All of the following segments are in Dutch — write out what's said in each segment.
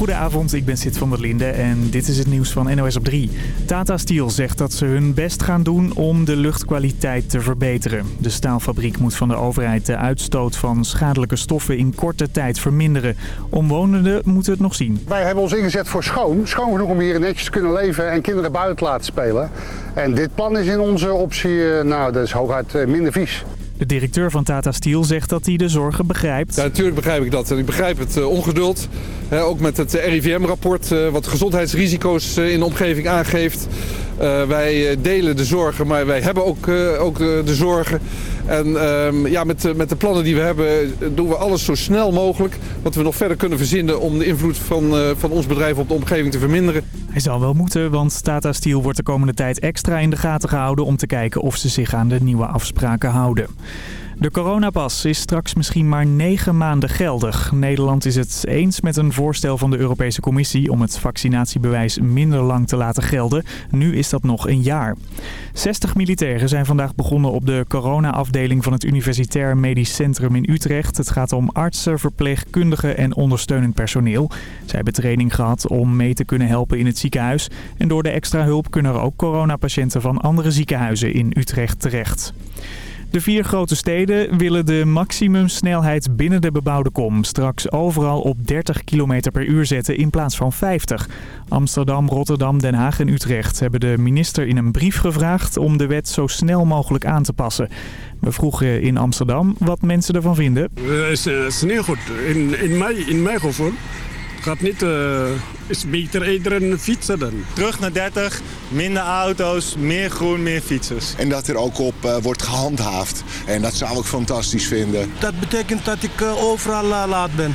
Goedenavond, ik ben Sid van der Linde en dit is het nieuws van NOS op 3. Tata Steel zegt dat ze hun best gaan doen om de luchtkwaliteit te verbeteren. De staalfabriek moet van de overheid de uitstoot van schadelijke stoffen in korte tijd verminderen. Omwonenden moeten het nog zien. Wij hebben ons ingezet voor schoon. Schoon genoeg om hier netjes te kunnen leven en kinderen buiten te laten spelen. En dit plan is in onze optie, eh, nou dat is hooguit eh, minder vies. De directeur van Tata Steel zegt dat hij de zorgen begrijpt. Ja, natuurlijk begrijp ik dat. En ik begrijp het uh, ongeduld. Ook met het RIVM-rapport, uh, wat gezondheidsrisico's in de omgeving aangeeft. Wij delen de zorgen, maar wij hebben ook, ook de, de, zorgen. En ehm, ja, met, met de plannen die we hebben doen we alles zo snel mogelijk... wat we nog verder kunnen verzinnen om de invloed van, van ons bedrijf op de omgeving te verminderen. Hij zal wel moeten, want Tata Steel wordt de komende tijd extra in de gaten gehouden... om te kijken of ze zich aan de nieuwe afspraken houden. De coronapas is straks misschien maar negen maanden geldig. Nederland is het eens met een voorstel van de Europese Commissie om het vaccinatiebewijs minder lang te laten gelden. Nu is dat nog een jaar. 60 militairen zijn vandaag begonnen op de corona-afdeling van het Universitair Medisch Centrum in Utrecht. Het gaat om artsen, verpleegkundigen en ondersteunend personeel. Zij hebben training gehad om mee te kunnen helpen in het ziekenhuis. En door de extra hulp kunnen er ook coronapatiënten van andere ziekenhuizen in Utrecht terecht. De vier grote steden willen de maximumsnelheid binnen de bebouwde kom straks overal op 30 km per uur zetten in plaats van 50. Amsterdam, Rotterdam, Den Haag en Utrecht hebben de minister in een brief gevraagd om de wet zo snel mogelijk aan te passen. We vroegen in Amsterdam wat mensen ervan vinden. Het is, niet goed. In, in, mijn, in gaat niet... Uh, is beter iedereen fietsen dan. Terug naar 30, minder auto's, meer groen, meer fietsers. En dat er ook op uh, wordt gehandhaafd. En dat zou ik fantastisch vinden. Dat betekent dat ik uh, overal laat ben.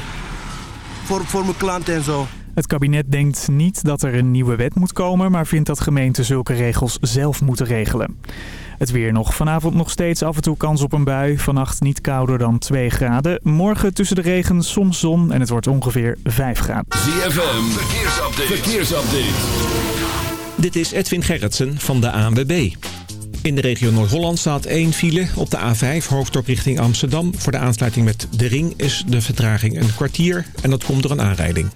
Voor, voor mijn klanten en zo. Het kabinet denkt niet dat er een nieuwe wet moet komen... maar vindt dat gemeenten zulke regels zelf moeten regelen. Het weer nog. Vanavond nog steeds af en toe kans op een bui. Vannacht niet kouder dan 2 graden. Morgen tussen de regen soms zon en het wordt ongeveer 5 graden. ZFM, verkeersupdate. verkeersupdate. Dit is Edwin Gerritsen van de ANWB. In de regio Noord-Holland staat één file op de A5 hoofddorp richting Amsterdam. Voor de aansluiting met de ring is de vertraging een kwartier en dat komt door een aanrijding.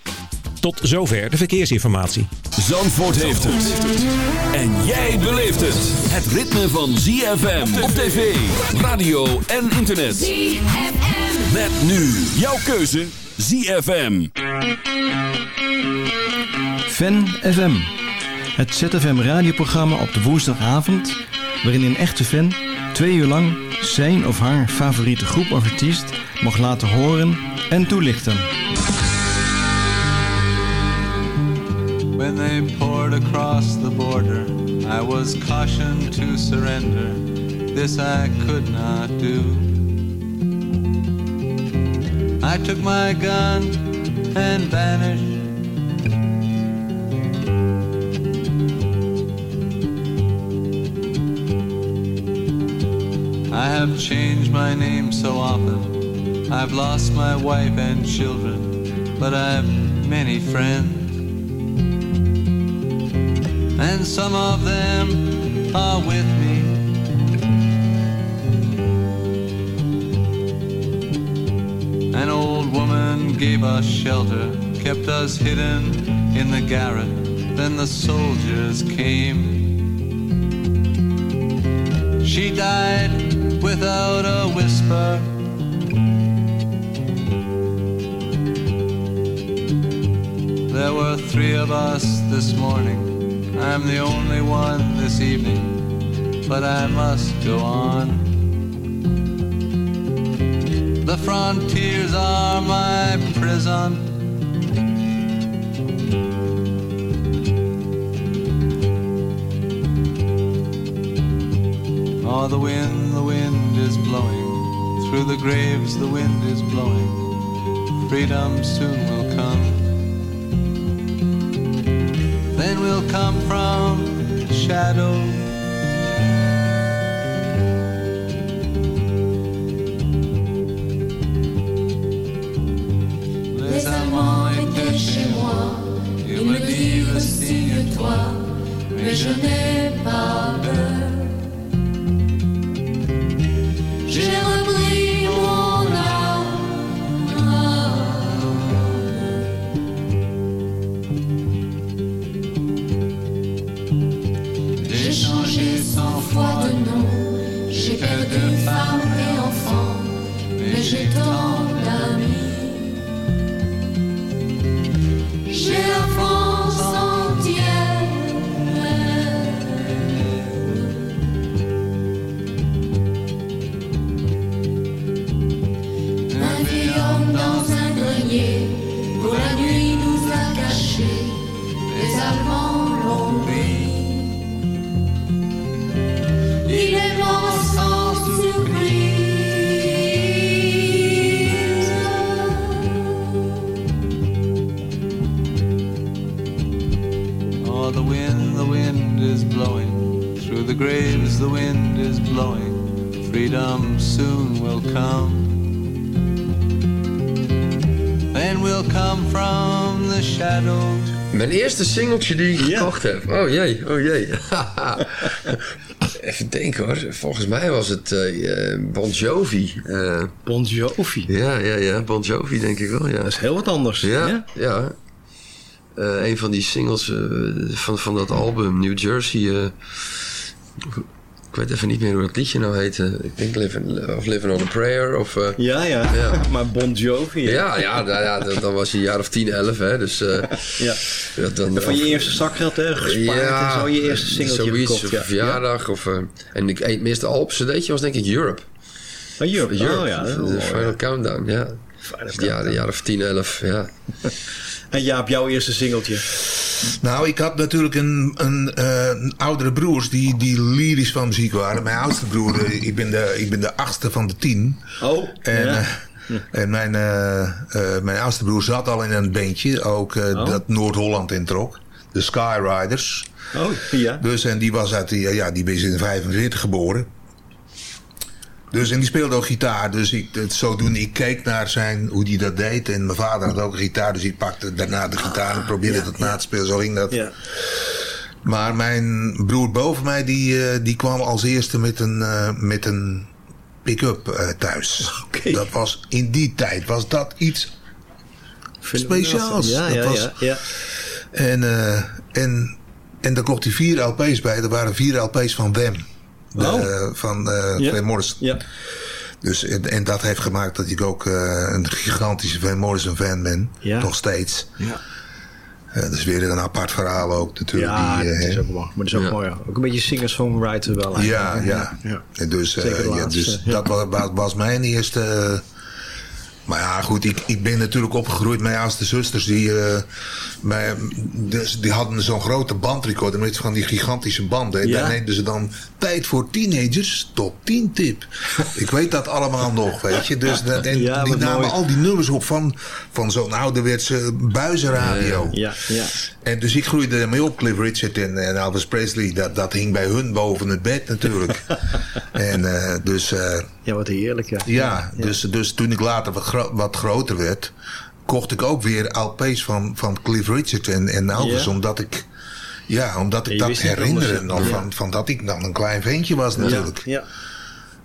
Tot zover de verkeersinformatie. Zandvoort heeft het. En jij beleeft het. Het ritme van ZFM op tv, radio en internet. ZFM. Met nu jouw keuze ZFM. Fan FM. Het ZFM radioprogramma op de woensdagavond... waarin een echte fan twee uur lang zijn of haar favoriete groep of artiest... mag laten horen en toelichten. When they poured across the border, I was cautioned to surrender. This I could not do. I took my gun and vanished. I have changed my name so often. I've lost my wife and children, but I've many friends. And some of them are with me. An old woman gave us shelter, kept us hidden in the garret. Then the soldiers came. She died without a whisper. There were three of us this morning I'm the only one this evening, but I must go on. The frontiers are my prison. Oh, the wind, the wind is blowing. Through the graves, the wind is blowing. Freedom soon will come. We'll come from the shadow. Les amants étaient chez moi, ils me dirent signe-toi, mais je n'ai pas peur. We Oh the wind the wind is blowing. Through the graves the wind is blowing. Freedom soon will come. Then we'll come from the Shadow Mijn eerste singeltje die ik gekocht heb. Oh jeej, oh jeej. Even denken hoor. Volgens mij was het eh, eh, Bon Jovi. Eh, bon Jovi? Ja, ja, ja. Bon Jovi denk ik wel, ja. Dat is heel wat anders. Ja, ja. ja. Een van die singles van, van dat album, New Jersey. Ik weet even niet meer hoe dat liedje nou heette. Ik denk Living, of Living on a Prayer. Of, eh, Ja, ja, Ja. maar Bon Jovi. hè? ja, ja, nou ja, dan, dan was je een jaar of 10, 11, hè. Dus, eh, Ja. ja, dan, Van je eerste zakgeld hè, gespaard en zo je eerste singeltje zoiets, gekocht. of Ja. verjaardag. Of, eh, en ik, het meeste album cd'tje was denk ik Europe. Oh, Europe. Oh, ja, wel de mooi, Final ja. Countdown, ja. Ja, de jaar of 10, 11, ja. En Jaap, jouw eerste singeltje? Nou, ik had natuurlijk een, een, eh, een oudere broers die, die lyrisch van muziek waren. Mijn oudste broer, eh, ik ben de, ik ben de achtste van de tien. Oh, En, ja. eh, en mijn, mijn oudste broer zat al in een bandje, ook Oh. dat Noord-Holland introk. De Skyriders. Oh, ja. Dus, en die was uit, die, ja, die is in 45 geboren. Dus, en die speelde ook gitaar. Dus ik, het, zodoende, ik keek naar zijn, hoe hij dat deed. En mijn vader had ook een gitaar. Dus ik pakte daarna de gitaar en probeerde dat na te spelen. Zo ging dat. Ja. Maar mijn broer boven mij, die, eh, die kwam als eerste met een, eh, met een pick-up eh, thuis. Dat was, in die tijd was dat iets speciaals. Ja, Dat ja, was- ja, ja. En, eh, en, en daar kocht hij vier LP's bij. Er waren vier LP's van Wem. Oh. eh, van eh. Van Morrison. Ja. Dus, en, en dat heeft gemaakt dat ik ook eh, een gigantische Van Morrison fan ben. Ja. Nog steeds. Ja. Eh, dat is weer een apart verhaal ook natuurlijk. Ja, die, dat is ook mooi. Maar dat is ook Ja. mooi. Ook een beetje singer-songwriter wel. Ja, eigenlijk. ja. En Dus, eh, ja, dus ja. dat was, was, was mijn eerste. Maar ja, goed, ik, ik ben natuurlijk opgegroeid. Mijn oudste zusters, die, mij, dus, die hadden zo'n grote bandrecorder met van die gigantische banden. En Ja. daar neemden ze dan tijd voor teenagers, top 10 tip. ik weet dat allemaal nog, weet je. Dus dat, en Ja, die namen mooi. al die nummers op van, van zo'n ouderwetse buizenradio. Ja, ja. En dus ik groeide ermee op, Cliff Richard en, en Elvis Presley. Dat, dat hing bij hun boven het bed natuurlijk. en eh, dus... eh, Ja, wat heerlijk. Ja. ja, Dus, dus toen ik later wat, gro- wat groter werd... kocht ik ook weer LP's van, van Cliff Richard en, en Elvis. Ja. Omdat ik, ja, omdat ik dat herinnerde. Nog van, van dat ik dan een klein ventje was natuurlijk. Ja.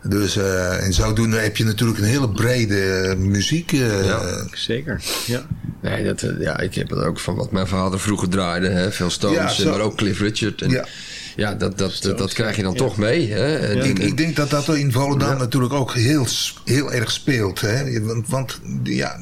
Dus eh, en zodoende heb je natuurlijk een hele brede eh, muziek. eh, Ja. Zeker. Ja. Nee, dat, ja, ik heb het ook van wat mijn vader vroeger draaide. Hè? Veel Stones, maar ook Cliff Richard. En, Ja. ja. dat, dat, dat, dat krijg je dan toch mee. Hè? En, ik, en- ik denk dat dat in Volendam natuurlijk ook heel, heel erg speelt. Hè? Want, want ja,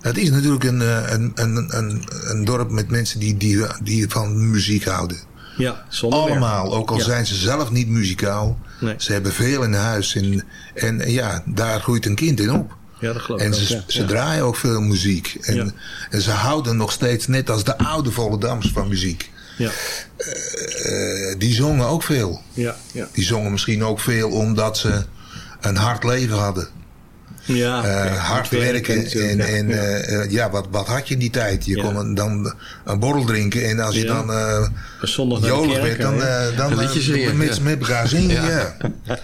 het is natuurlijk een, eh, een, een, een, een dorp met mensen die, die, die van muziek houden. Ja, zonder meer. Allemaal, ook al Ja. zijn ze zelf niet muzikaal. Nee. Ze hebben veel in huis. En, en ja, daar groeit een kind in op. Ja, dat geloof En ik ze, ook, ja. ze draaien ook veel muziek. En, Ja. en ze houden nog steeds, net als de oude Volendams van muziek. Ja. Eh, die zongen ook veel. Ja, ja. Die zongen misschien ook veel omdat ze een hard leven hadden. Ja, Eh, hard werken En, ja. en Ja. eh, eh, ja, wat, wat had je in die tijd? Je Ja. kon een- dan een borrel drinken. En als je dan eh Zondag naar de jolig werd, dan, eh, dan zingen, met, ja. met elkaar zingen. Ja. Ja.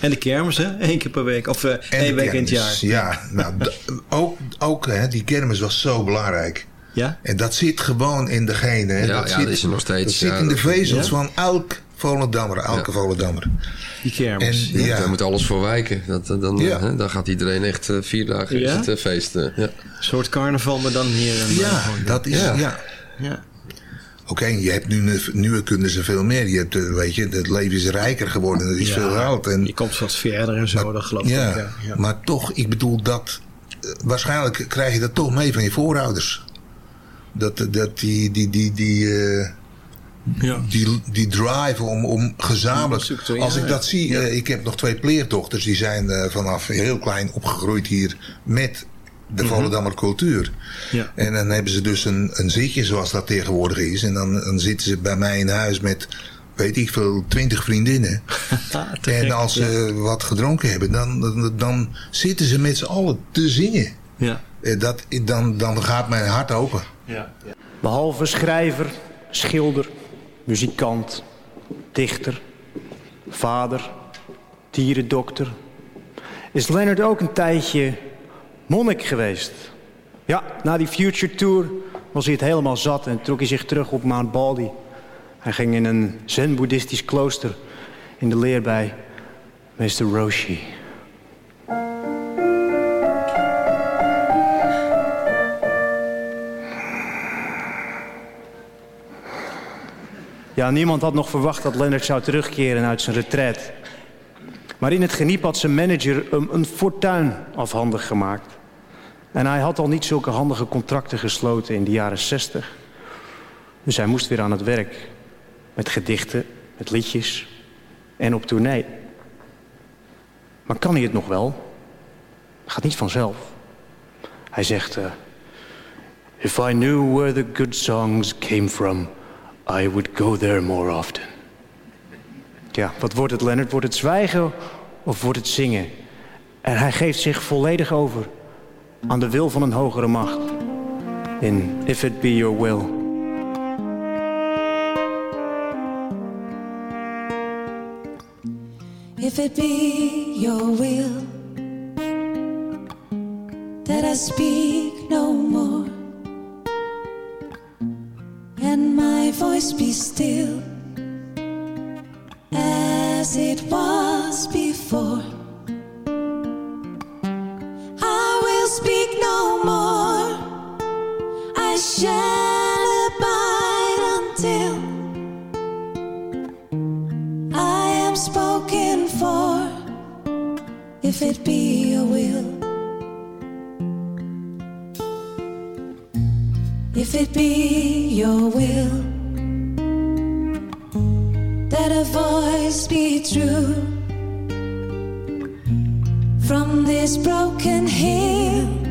En de kermis, hè? Eén keer per week. Of één week in het jaar. Ja, nou, ook, ook hè, die kermis was zo belangrijk. Ja? En dat zit gewoon in de genen. hè. Ja, dat ja, zit, dat is er nog steeds, Dat zit in de vezels Ja? van elk Volendammer. Elke Volendammer. Die kermis. En, ja. Daar moet alles voor wijken. Dat, dan, Ja. hè, dan gaat iedereen echt eh, vier dagen Ja? is het, eh, feesten. Ja. Een soort carnaval, maar dan hier. En Ja, dat is... Ja. Ja. Ja. Oké, je hebt nu, nu kunnen ze veel meer. Je hebt, eh, weet je, het leven is rijker geworden. Het is Ja, veel geld. En, Je komt wat verder en zo, dat geloof ik ja, maar toch, ik bedoel dat... eh, Waarschijnlijk krijg je dat toch mee van je voorouders. Dat, dat die... die, die, die eh, Ja. die, die drive om, om gezamenlijk... Ja, als ik dat zie... eh, ik heb nog twee pleerdochters. Die zijn eh, vanaf heel klein opgegroeid hier met de Mhm. Volendammer cultuur. Ja. En dan hebben ze dus een, een zitje zoals dat tegenwoordig is. En dan, dan zitten ze bij mij in huis met, weet ik veel, twintig vriendinnen. En als ze wat gedronken hebben, dan, dan, dan zitten ze met z'n allen te zingen. Ja. Eh, Dat, dan, dan gaat mijn hart open. Ja. Behalve schrijver, schilder, muzikant, dichter, vader, dierendokter... is Leonard ook een tijdje monnik geweest. Ja, na die Future Tour was hij het helemaal zat en trok hij zich terug op Mount Baldy. Hij ging in een zen-boeddhistisch klooster in de leer bij meester Roshi. Ja, niemand had nog verwacht dat Leonard zou terugkeren uit zijn retret. Maar in het geniep had zijn manager hem een fortuin afhandig gemaakt. En hij had al niet zulke handige contracten gesloten in de jaren zestig. Dus hij moest weer aan het werk. Met gedichten, met liedjes en op tournee. Maar kan hij het nog wel? Gaat niet vanzelf. Hij zegt... eh, If I knew where the good songs came from... I would go there more often. Ja, wat wordt het, Leonard? Wordt het zwijgen of wordt het zingen? En hij geeft zich volledig over aan de wil van een hogere macht. In If It Be Your Will. If it be your will that I speak no more, and my voice be still as it was before, I will speak no more. I shall abide until. I am spoken for, if it be your will. If it be your will, that a voice be true from this broken hill.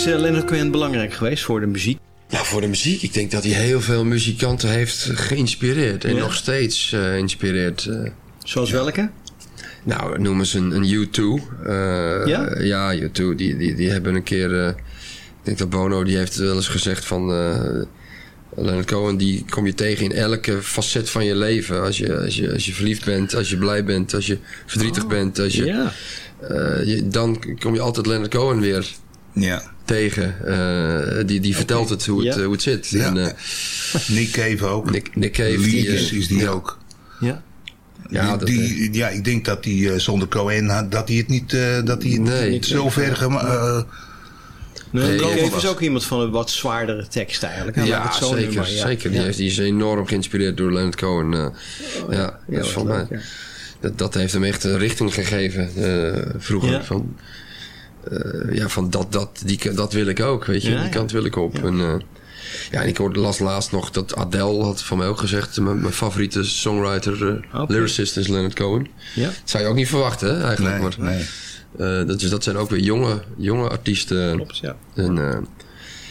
Is uh, Leonard Cohen belangrijk geweest voor de muziek? Ja, voor de muziek. Ik denk dat hij heel veel muzikanten heeft geïnspireerd. En Ja. nog steeds eh, inspireert. eh. Zoals welke? Nou, noem eens een, een U2. Eh, Ja? Ja, U2. Die, die, die hebben een keer... eh, ik denk dat Bono die heeft wel eens gezegd van... eh Leonard Cohen, die kom je tegen in elke facet van je leven. Als je, als je, als je verliefd bent, als je blij bent, als je verdrietig bent. Als je, ja. eh, je, dan kom je altijd Leonard Cohen weer Ja. Tegen. Eh, die die vertelt het hoe, het Ja. eh, hoe het zit. Ja. En, eh, Nick Cave ook. Nick, Nick Cave. die, is die ja. ook. Ja. Ja, die, die- ja, ik denk dat hij zonder Cohen had- dat hij het niet, eh, dat hij het Nee. niet zo ver eh, Nee. Cave is ook iemand van een wat zwaardere tekst eigenlijk. Ja, het zo zeker. ja. zeker. Die, Ja. heeft, die is enorm geïnspireerd door Leonard Cohen. eh, ja, Ja, dat, is van leuk, mij, ja. dat, dat heeft hem echt een richting gegeven eh, vroeger. Ja. Van, eh, ja, van dat, dat, die, dat wil ik ook, weet je. Ja, die kant wil ik op. En, eh, ja, en ik hoorde las laatst nog dat Adele had van mij ook gezegd... mijn, mijn favoriete songwriter, eh, lyricist is Leonard Cohen. Ja. Dat zou je ook niet verwachten, hè, eigenlijk. Nee, maar, nee. dat, dus dat zijn ook weer jonge, jonge artiesten. Klopt, ja. En,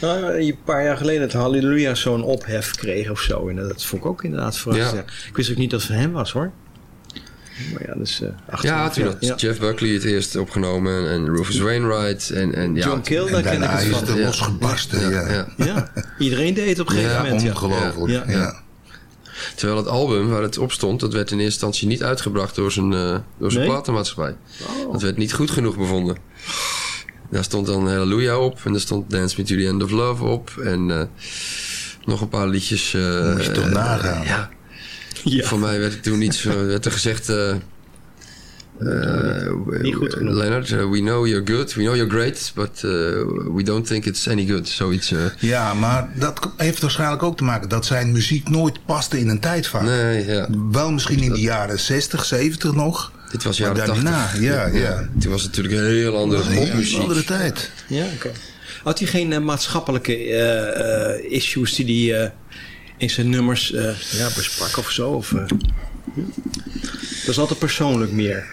Nou, een paar jaar geleden dat Halleluja zo'n ophef kreeg of zo. En dat vond ik ook inderdaad verrassend. Ja. Ik wist ook niet dat het van hem was hoor. Maar ja, dus... eh achteraf, Ja, toen had Jeff Buckley het eerst opgenomen en Rufus Wainwright. En, en, ja, John Kill, daar ken ik daarna het is van. het Ja. losgebarsten. Ja, ja. Ja, iedereen deed het op een gegeven moment. ja. ongelooflijk. Ja. Ja. Terwijl het album waar het op stond, dat werd in eerste instantie niet uitgebracht door zijn, eh, door zijn Nee? platenmaatschappij. Oh. Dat werd niet goed genoeg bevonden. Daar stond dan Hallelujah op en er stond Dance Me to the End of Love op. En eh, nog een paar liedjes. eh, Moet je toch nagaan. ja. Ja. Voor mij werd toen niet zo, werd er gezegd. eh, eh, Niet goed genoeg. Leonard, eh, we know you're good, we know you're great, but eh, we don't think it's any good. Zoiets. Ja, maar dat heeft waarschijnlijk ook te maken dat zijn muziek nooit paste in een tijdvaart. nee, ja. Wel misschien in de jaren 60, 70 nog. Dit was Maar jaren daarna, 80. ja, ja. Toen was het natuurlijk een heel andere een popmuziek. hele andere tijd. Ja, oké. Had hij geen maatschappelijke eh, eh, issues die hij eh, in zijn nummers eh, ja, besprak of zo? Of, eh? Dat is altijd persoonlijk meer.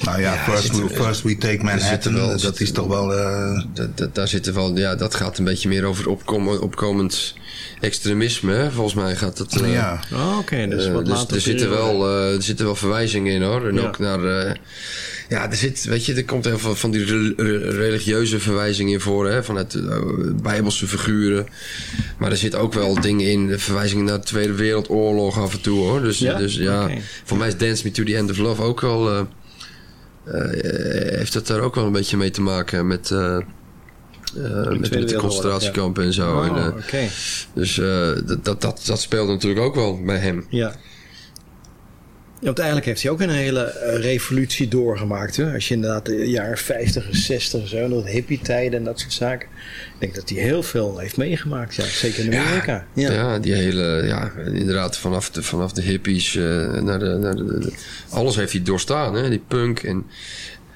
Nou ja, first, we, first we take Manhattan, wel- dat is toch wel... eh, Dat, dat, daar zitten wel, ja, dat gaat een beetje meer over opkomen, opkomend extremisme. Hè? Volgens mij gaat het. eh, ja. Oh, oké. dus wat dus later er zitten, wel, eh, er zitten wel verwijzingen in hoor. En Ja. ook naar. Ja, er zit, weet je, er komt heel veel van die re- re- religieuze verwijzingen in voor, hè, vanuit de eh, bijbelse figuren. Maar er zit ook wel dingen in, verwijzingen naar de Tweede Wereldoorlog af en toe hoor. Dus Ja? dus, ja voor mij is Dance Me to the End of Love ook wel. eh, eh, heeft dat daar ook wel een beetje mee te maken met. met, met de concentratiekampen en zo. Oh, En, dus dat, dat, dat, dat speelt natuurlijk ook wel bij hem. Ja. Ja, want eigenlijk heeft hij ook een hele eh, revolutie doorgemaakt. Hè? Als je inderdaad de jaren 50 en 60 zo, dat hippie-tijden en dat soort zaken. Ik denk dat hij heel veel heeft meegemaakt. Ja. Zeker in Amerika. Ja. Ja, die hele, ja, inderdaad, vanaf de, vanaf de hippies eh, naar, de, naar de, de- alles heeft hij doorstaan, hè? Die punk en.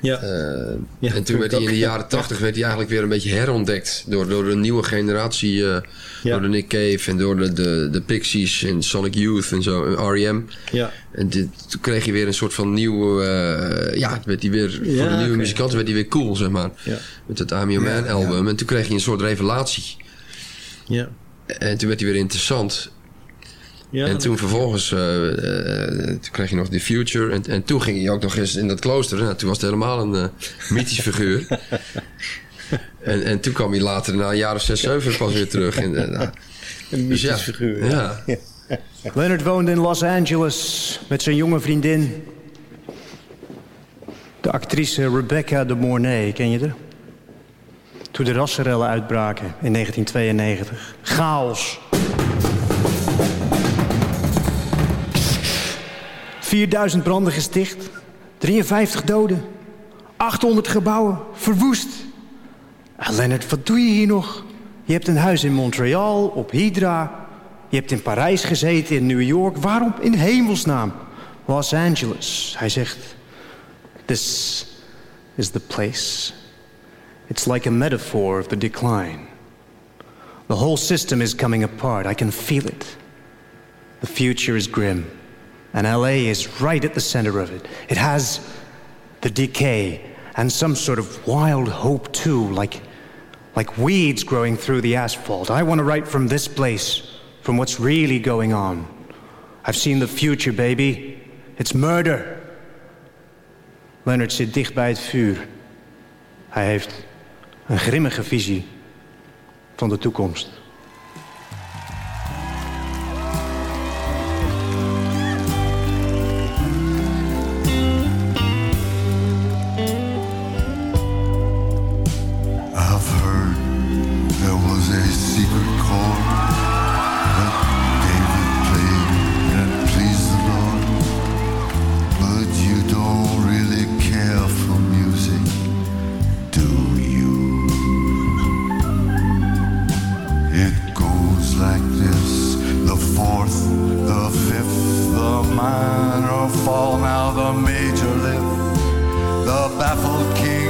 Ja. eh, Ja, en toen werd hij in de jaren ja. tachtig werd hij eigenlijk weer een beetje herontdekt door, door de nieuwe generatie, eh, door de Nick Cave en door de, de, de Pixies en Sonic Youth en zo, en R.E.M. Ja. En dit, toen kreeg je weer een soort van nieuw, eh, ja, werd hij weer, voor de nieuwe muzikanten werd hij weer cool, zeg maar. Ja. Met het I'm Your Man album. En toen kreeg je een soort revelatie. Ja. En toen werd hij weer interessant. Ja, en toen vervolgens, toen kreeg je nog The Future. En, en toen ging hij ook nog eens in dat klooster. Nou, toen was het helemaal een eh mythisch figuur. en, en toen kwam hij later, na een jaar of zes, zeven, pas weer terug. En, nou, Een dus mythisch ja, figuur. Ja. Leonard woonde in Los Angeles met zijn jonge vriendin. De actrice Rebecca de Mornay, ken je haar? Toen de rassenrellen uitbraken in 1992. Chaos. 4000 branden gesticht. 53 doden. 800 gebouwen verwoest. Leonard, wat doe je hier nog? Je hebt een huis in Montreal, op Hydra. Je hebt in Parijs gezeten, in New York. Waarom in hemelsnaam? Los Angeles. Hij zegt... This is the place. It's like a metaphor of the decline. The whole system is coming apart. I can feel it. The future is grim. And LA is right at the center of it. It has the decay and some sort of wild hope too, like, like weeds growing through the asphalt. I want to write from this place, from what's really going on. I've seen the future, baby. It's murder. Leonard zit dicht bij het vuur. Hij heeft een grimmige visie van de toekomst. Fall, now the major lift, the baffled king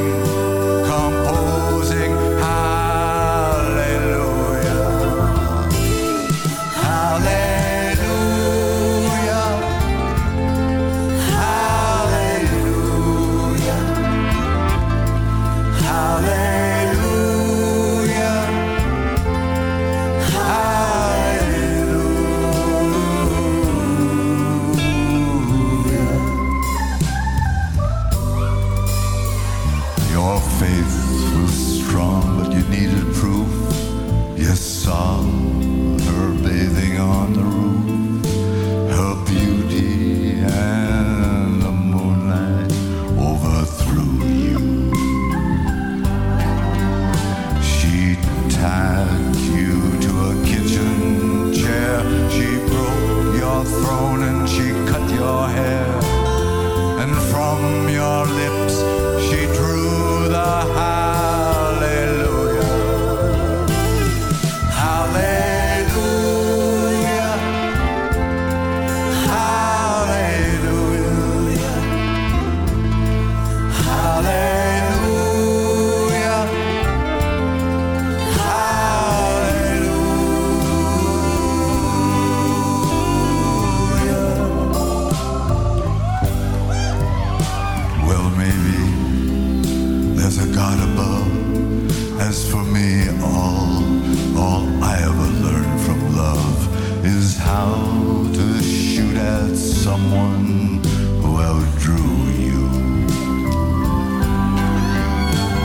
someone who outdrew you.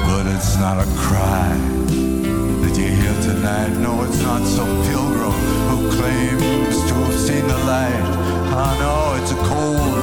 But it's not a cry that you hear tonight. No, it's not some pilgrim who claims to have seen the light. I know it's a cold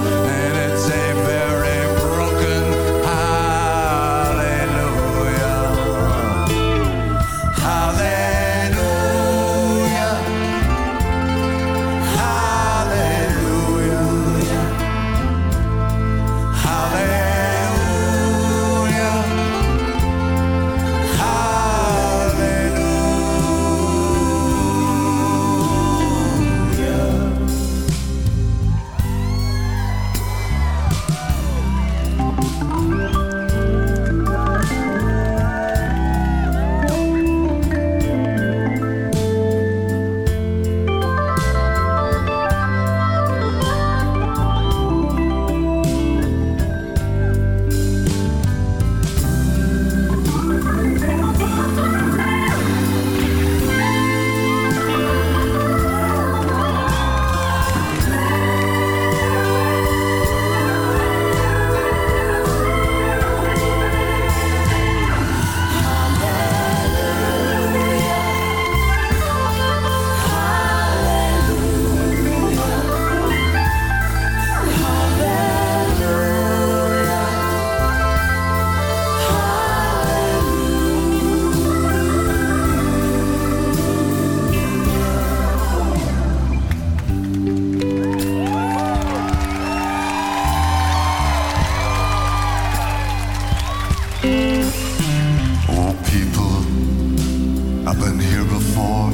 I've been here before.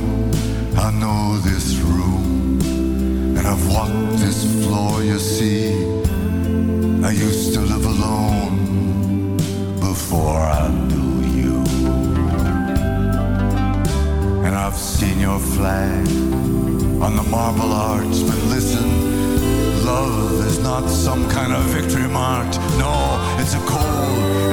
I know this room, and I've walked this floor. You see, I used to live alone before I knew you. And I've seen your flag on the marble arch, but listen, love is not some kind of victory march. No, it's a cold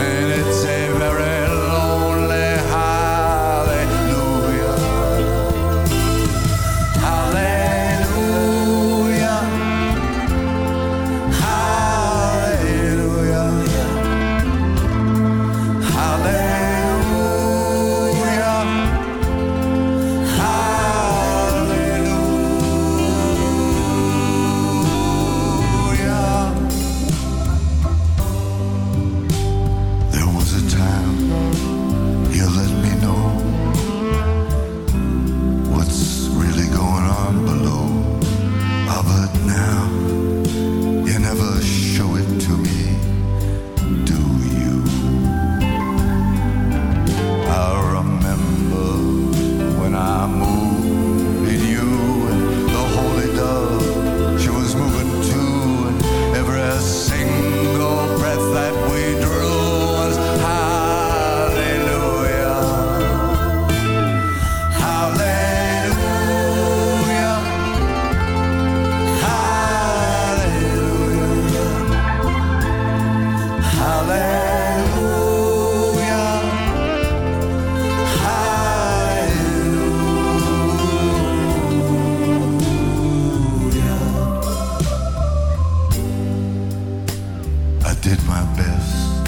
did my best,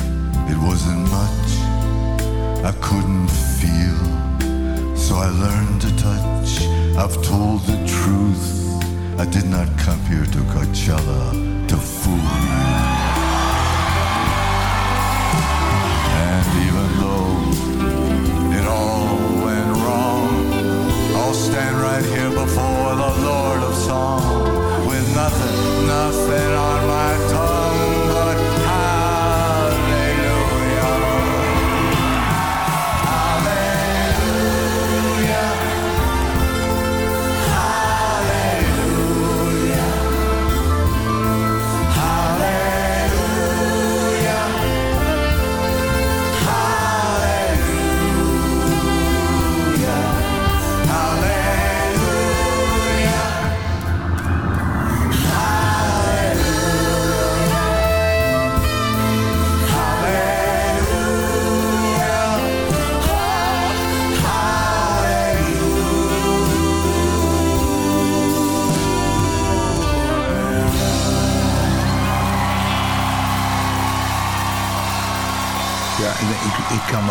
it wasn't much. I couldn't feel, so I learned to touch. I've told the truth, I did not come here to Coachella to fool you. And even though it all went wrong, I'll stand right here before the Lord of Song with nothing, nothing on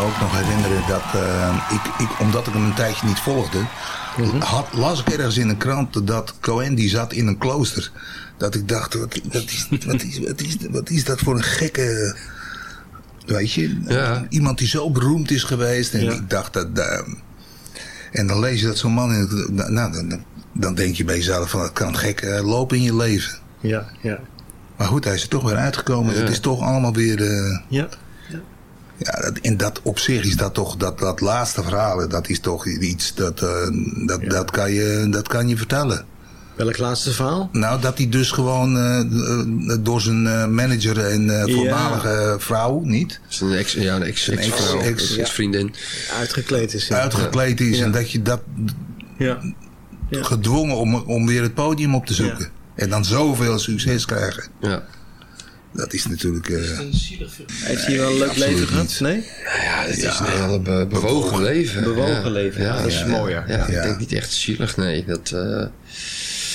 me ook nog herinneren dat eh, ik, ik, omdat ik hem een tijdje niet volgde, had, las ik ergens in een krant dat Cohen die zat in een klooster. Dat ik dacht, wat, wat, is, wat, is, wat, is, wat is dat voor een gekke, weet je, iemand die zo beroemd is geweest. En ik dacht dat, eh, en dan lees je dat zo'n man, in het, nou, dan, dan denk je bij jezelf van, het kan gek eh, lopen in je leven. Ja, ja. Maar goed, hij is er toch weer uitgekomen. Ja. Het is toch allemaal weer... Ja. Ja, dat, in dat op zich is dat toch, dat, dat laatste verhaal, dat is toch iets, dat, eh, dat, dat, kan, je, dat kan je vertellen. Welk laatste verhaal? Nou, dat hij dus gewoon eh, eh, door zijn eh, manager en eh, Ja. voormalige vrouw, niet? Zijn ex, ja, een ex, Zijn ex- ex-vrouw, ex- ex-vriendin. Uitgekleed is. ja. Uitgekleed is Ja. en dat je dat Ja. gedwongen om, om weer het podium op te zoeken. En dan zoveel succes krijgen. Ja. Dat is natuurlijk... eh, Heeft hij wel een leuk leven gehad? niet. Nee? Ja, het is een hele be- bewogen leven. Bewogen ja. leven, ja, dat is mooier. Ja, Ja. ik denk niet echt zielig, nee. Dat, eh,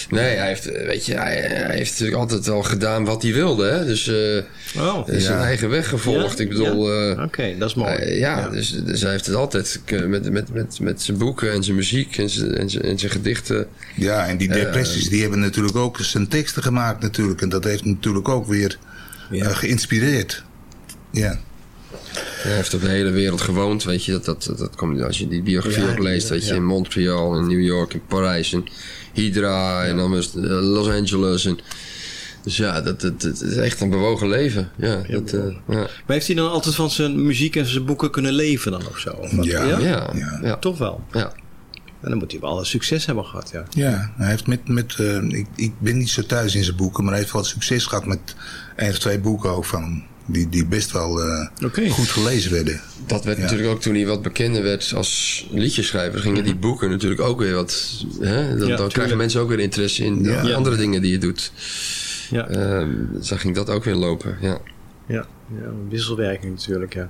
nee, hij heeft, eh, weet je, hij, hij heeft natuurlijk altijd al gedaan wat hij wilde, hè. Dus eh Oh. hij is zijn Ja. eigen weg gevolgd. Ja? Ik bedoel... eh, Oké, dat is mooi. ja, Dus, dus hij heeft het altijd met, met, met, met zijn boeken en zijn muziek en zijn, en zijn, en zijn gedichten. Ja, en die depressies die hebben natuurlijk ook zijn teksten gemaakt natuurlijk. En dat heeft natuurlijk ook weer eh, geïnspireerd. Ja. Hij heeft op de hele wereld gewoond, weet je. Dat, dat, dat, komt, als je die biografie Ja, ook leest, weet je. ja. In Montreal, in New York, in Parijs, in Hydra en dan was eh, Los Angeles. En, dus ja, dat, dat, dat is echt een bewogen leven. Ja, dat, eh, ja. Maar heeft hij dan altijd van zijn muziek en zijn boeken kunnen leven dan of zo? Of? Ja. Ja, ja. Toch wel? Ja. En dan moet hij wel een succes hebben gehad, ja. Ja, hij heeft met, met eh, ik, ik ben niet zo thuis in zijn boeken, maar hij heeft wel succes gehad met één of twee boeken ook van hem. Die, die best wel eh, goed gelezen werden. Dat werd Ja. natuurlijk ook toen hij wat bekender werd als liedjeschrijver, gingen die boeken natuurlijk ook weer wat. Hè? Dan, Ja, dan krijgen mensen ook weer interesse in de Ja. andere dingen die je doet. Ja. Ehm, zo ging dat ook weer lopen, ja. Ja, ja een wisselwerking natuurlijk, ja.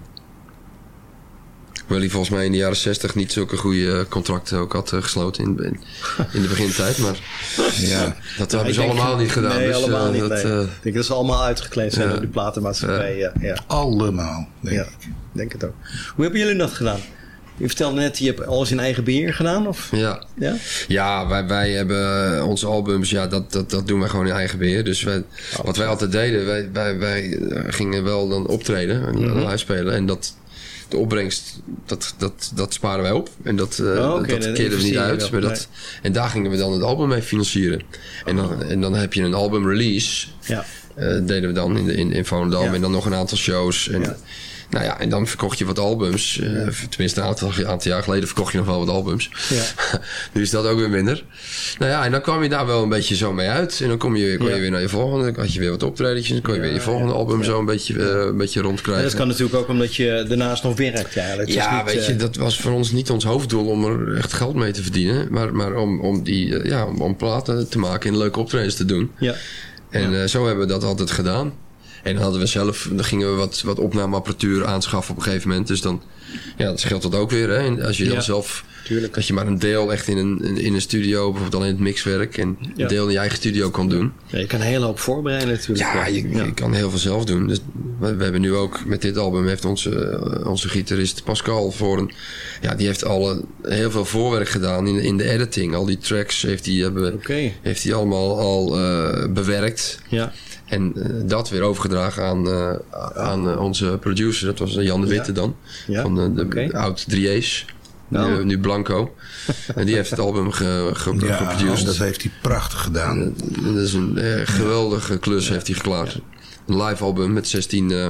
Hij volgens mij in de jaren 60 niet zulke goede contracten ook had eh, gesloten in, in, in de begintijd. Maar ja, dat Ja, hebben ze denk- allemaal niet gedaan. Nee, dus, allemaal eh, niet. dat, nee. eh, ik denk dat ze allemaal uitgekleed zijn ja. door die platenmaatschappij. Ja. Ja, Allemaal, denk ja, ik. denk het ook. Hoe hebben jullie dat gedaan? Je vertelde net, je hebt alles in eigen beheer gedaan? Of? Ja, Ja? ja wij, wij hebben onze albums, ja, dat, dat, dat doen wij gewoon in eigen beheer. Dus wij, wat wij altijd deden, wij, wij, wij eh, gingen wel dan optreden en Mhm. live spelen. En dat, de opbrengst, dat, dat, dat sparen wij op. En dat, Oh, oké, dat dan keerden we niet uit. wel. Maar dat, En daar gingen we dan het album mee financieren. En dan, en dan heb je een album release. Ja. Eh, deden we dan in, de, in, in Volendam. En dan nog een aantal shows. En, Nou ja, en dan verkocht je wat albums. Eh, tenminste, een aantal, aantal jaar geleden verkocht je nog wel wat albums. Ja. nu is dat ook weer minder. Nou ja, en dan kwam je daar wel een beetje zo mee uit. En dan kom je, kon je Ja. weer naar je volgende. Dan had je weer wat optredetjes. Dan kon je weer je volgende album zo een beetje, eh, een beetje En rondkrijgen. dat kan natuurlijk ook omdat je daarnaast nog werkt. Ja, dat is Ja, niet, weet eh, je, dat was voor ons niet ons hoofddoel om er echt geld mee te verdienen. Maar, maar om, om, die, eh, ja, om, om platen te maken en leuke optredens te doen. Ja. En eh, zo hebben we dat altijd gedaan. En dan hadden we zelf, dan gingen we wat, wat opnameapparatuur aanschaffen op een gegeven moment. Dus dan, ja, dan scheelt dat ook weer. Hè? En als je dan Ja, zelf, dat je maar een deel echt in een, in een studio, bijvoorbeeld dan in het mixwerk, en Ja. een deel in je eigen studio kan doen. Ja, je kan een hele hoop voorbereiden natuurlijk. Ja, je, je kan heel veel zelf doen. Dus we, we hebben nu ook met dit album heeft onze, eh, onze gitarist Pascal voor een, ja, die heeft alle heel veel voorwerk gedaan in, in de editing. Al die tracks heeft hij hebben, heeft hij allemaal al eh, bewerkt. Ja. En eh, dat weer overgedragen aan, eh, aan eh, onze producer. Dat was Jan de Witte dan. Ja, Van de oud 3A's. Nu, Nou. nu Blanco. en die heeft het album ge, ge, Ja, geproduced. dat heeft hij prachtig gedaan. Dat is een eh, geweldige klus heeft hij geklaard. Een live album met 16, eh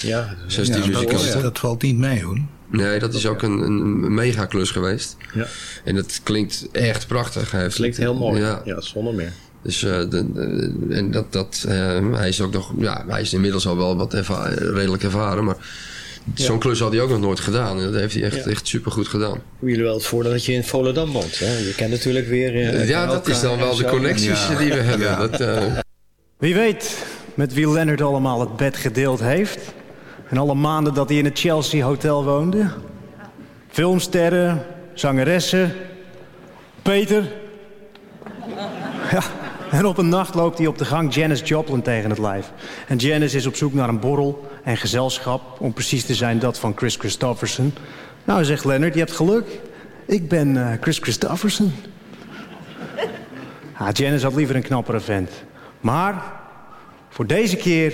Ja, 16 Ja, dat, muzikanten. dat valt niet mee hoor. Nee, dat is ook een, een mega klus geweest. Ja. En dat klinkt echt prachtig. Hij heeft, Klinkt heel mooi. Ja. Ja, zonder meer. Dus eh, de, de- en dat, dat, eh, hij is ook nog, ja, hij is inmiddels al wel wat erva- redelijk ervaren, maar zo'n klus had hij ook nog nooit gedaan. En dat heeft hij echt, Ja. echt super goed gedaan. Jullie wel het voordeel dat je in Volendam woont? Hè? Je kent natuurlijk weer... eh, ja, dat is dan wel de connecties Ja. die we hebben. Ja. Dat, eh, Wie weet met wie Leonard allemaal het bed gedeeld heeft. En alle maanden dat hij in het Chelsea Hotel woonde. Filmsterren, zangeressen. Peter. Ja, en op een nacht loopt hij op de gang Janis Joplin tegen het lijf. En Janis is op zoek naar een borrel en gezelschap. Om precies te zijn dat van Chris Christofferson. Nou, zegt Leonard, je hebt geluk. Ik ben eh, Chris Christofferson. Ah, Janis had liever een knappere vent. Maar voor deze keer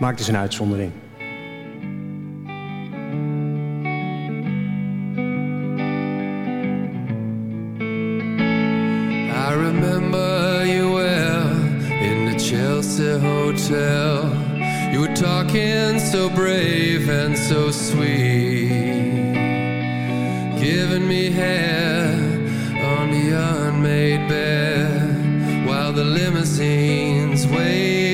maakte ze een uitzondering. Chelsea Hotel. You were talking so brave and so sweet, giving me hair on the unmade bed while the limousines wait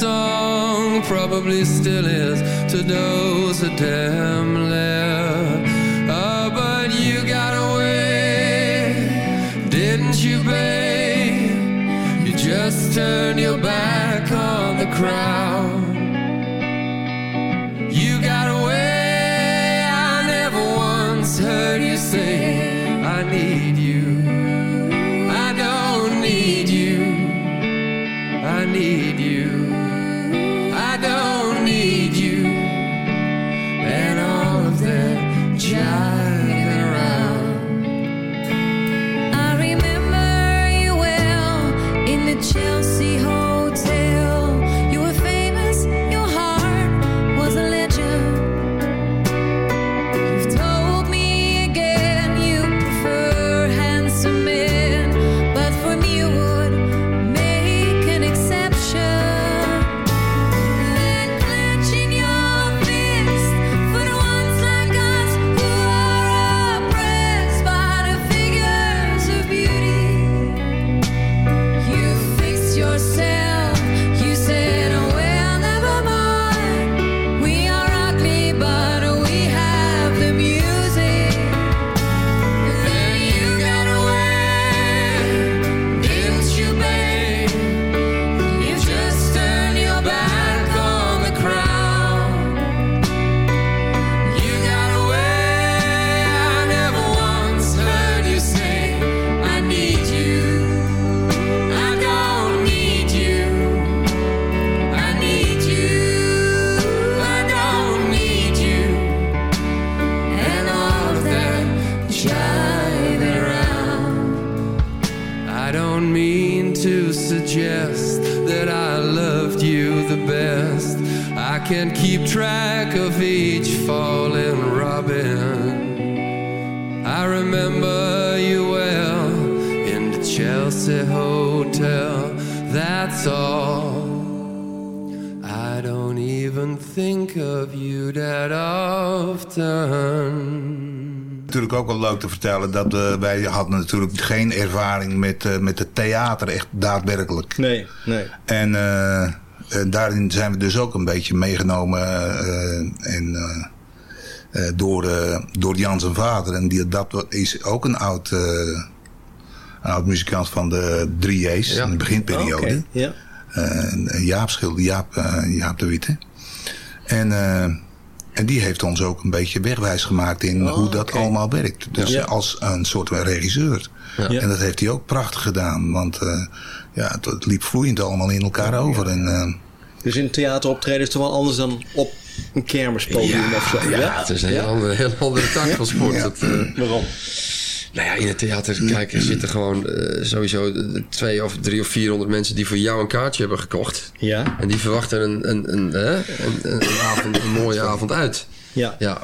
song. Probably still is to those that damn left. Oh, but you got away, didn't you, babe? You just turned your back on the crowd. Remember you well in the Chelsea Hotel. That's all. I don't even think of you that often. natuurlijk ook wel leuk te vertellen dat eh, wij hadden natuurlijk geen ervaring met, eh, met het theater, echt daadwerkelijk. Nee, nee. En eh, eh, daarin zijn we dus ook een beetje meegenomen eh, en, door, eh, door Jan zijn vader. En die, dat is ook een oud, eh, een oud muzikant van de 3J's in de beginperiode. Ja. Eh, Jaap Schilder, Jaap, eh, Jaap de Witte. En, eh, en die heeft ons ook een beetje wegwijs gemaakt in Oh, hoe dat allemaal werkt. Dus Ja. als een soort regisseur. Ja. En dat heeft hij ook prachtig gedaan. Want eh, ja, het, het liep vloeiend allemaal in elkaar over. En, eh, Dus in theateroptreden is het toch wel anders dan op een kermispodium of zo? Ja, het is een heel andere, heel andere tak van sport. Dat, eh, Waarom? Nou ja, in het theater kijk, er zitten gewoon eh, sowieso twee of drie of vierhonderd mensen die voor jou een kaartje hebben gekocht. Ja. En die verwachten een, een, een, hè, een, een, een avond, een mooie avond uit. Ja. ja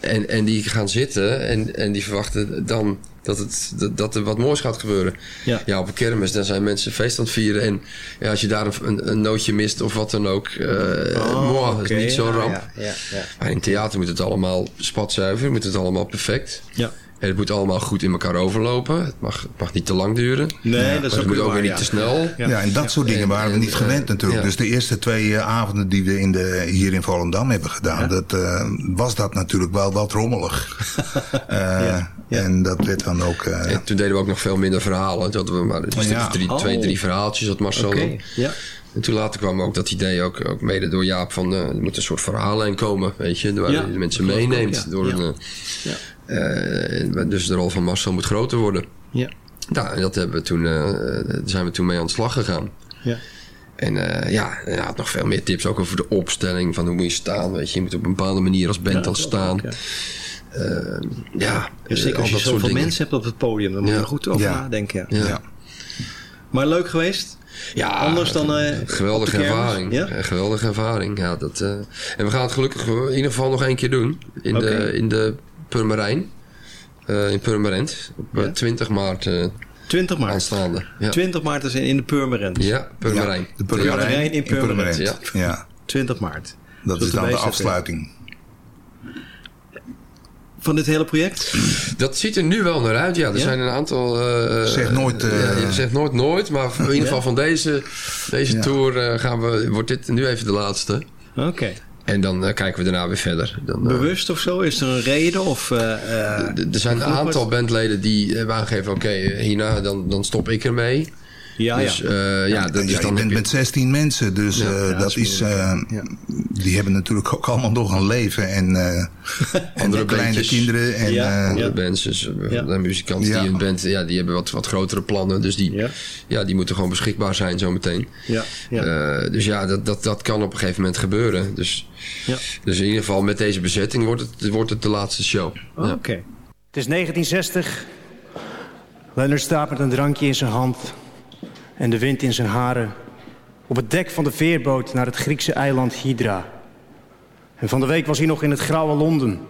en, en die gaan zitten en, en die verwachten dan dat, het, dat, dat er wat moois gaat gebeuren. Ja. op een kermis, dan zijn mensen feest aan het vieren. En ja, als je daar een, een, nootje mist of wat dan ook, mooi, dat is niet zo'n ramp. ja, ja, ja. Maar in theater moet het allemaal spatzuiver, moet het allemaal perfect. Ja. Het moet allemaal goed in elkaar overlopen. Het mag, het mag niet te lang duren. Nee, dat is het ook moet weer ook weer niet ja. te snel. ja. en dat soort dingen En- waren we en, niet gewend natuurlijk. ja. Dus de eerste twee eh, avonden die we in de, hier in Volendam hebben gedaan... Dat, eh, was dat natuurlijk wel wat rommelig. Eh, En dat werd dan ook... eh, En toen deden we ook nog veel minder verhalen. Toen hadden we maar of drie, Oh. twee, drie verhaaltjes had Marcel ja. En toen later kwam ook dat idee ook, ook mede door Jaap van... eh, er moet een soort verhaal heen komen, weet je. Waar Ja, je de mensen dat meeneemt. ook, ja. Door Ja. een, Ja. Dus de rol van Marcel moet groter worden. Ja. Nou, en dat hebben we toen, eh, daar zijn we toen mee aan de slag gegaan. Ja. En eh, ja, hij had nog veel meer tips. Ook over de opstelling van hoe moet je staan. Weet je, je moet op een bepaalde manier als band dan staan. Eh, ja, Ja, zeker al als je zoveel mensen hebt op het podium, dan moet je Ja. er goed over Ja. nadenken. Ja. Ja. Ja. Maar leuk geweest? Ja, Anders dan eh, geweldige ervaring. Ja? Een geweldige ervaring. Ja, dat, eh, en we gaan het gelukkig in ieder geval nog één keer doen. In, de, in de Purmerijn. Eh, in Purmerend. Op eh, Ja. 20 maart eh 20 maart. aanstaande. Ja, 20 maart is in, in de Purmerend. ja Purmerijn. de Purmerijn Purmerijn in Purmerend. Ja. Ja, 20 maart. dat is dan de afsluiting. Van dit hele project? Dat ziet er nu wel naar uit. Ja, er Ja? zijn een aantal... eh, Zeg nooit, eh, ja, je zegt nooit nooit. Maar in ieder geval van deze, deze Ja. tour gaan we, wordt dit nu even de laatste. Oké. En dan eh, kijken we daarna weer verder. Dan, eh, Bewust of zo? Is er een reden? Of, eh, er zijn een aantal bandleden die hebben aangegeven... oké, hierna dan, dan stop ik ermee. Ja, dus ja. eh, ja, dat is ja, je dan bent met 16 mensen, dus Ja, eh, ja, dat is eh, die hebben natuurlijk ook allemaal nog een leven en, eh en Andere kleine bandjes. kinderen. En, Ja, eh, andere bands, dus Ja. de muzikanten Ja. die een band... Ja, die hebben wat, wat grotere plannen. Dus die, Ja. ja. die moeten gewoon beschikbaar zijn zometeen. Ja, ja. Eh, dus ja, dat, dat, dat kan op een gegeven moment gebeuren. Dus, Ja. dus in ieder geval met deze bezetting wordt het, wordt het de laatste show. Oh, Ja. Oké. Het is 1960. Leonard staat met een drankje in zijn hand en de wind in zijn haren op het dek van de veerboot naar het Griekse eiland Hydra. En van de week was hij nog in het grauwe Londen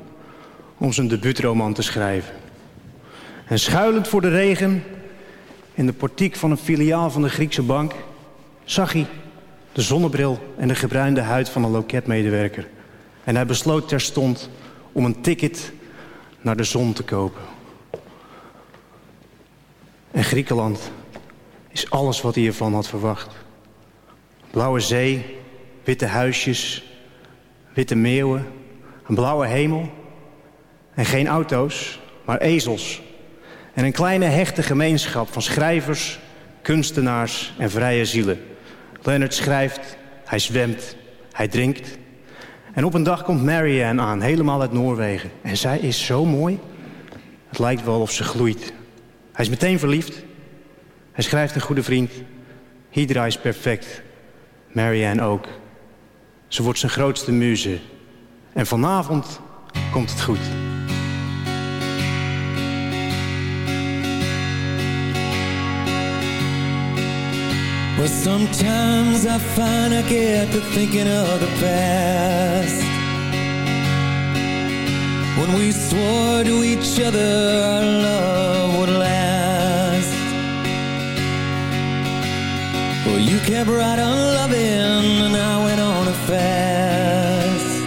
om zijn debuutroman te schrijven. En schuilend voor de regen in de portiek van een filiaal van de Griekse bank zag hij de zonnebril en de gebruinde huid van een loketmedewerker. En hij besloot terstond om een ticket naar de zon te kopen. En Griekenland is alles wat hij ervan had verwacht. Blauwe zee, witte huisjes, witte meeuwen, een blauwe hemel. En geen auto's, maar ezels. En een kleine hechte gemeenschap van schrijvers, kunstenaars en vrije zielen. Leonard schrijft, hij zwemt, hij drinkt. En op een dag komt Marianne aan, helemaal uit Noorwegen. En zij is zo mooi, het lijkt wel of ze gloeit. Hij is meteen verliefd. Hij schrijft een goede vriend. Hydra is perfect. Marianne ook. Ze wordt zijn grootste muze. En vanavond komt het goed. Well, sometimes I find I get to thinking of the past. When we swore to each other our love would last. Well, you kept right on loving, and I went on a fast.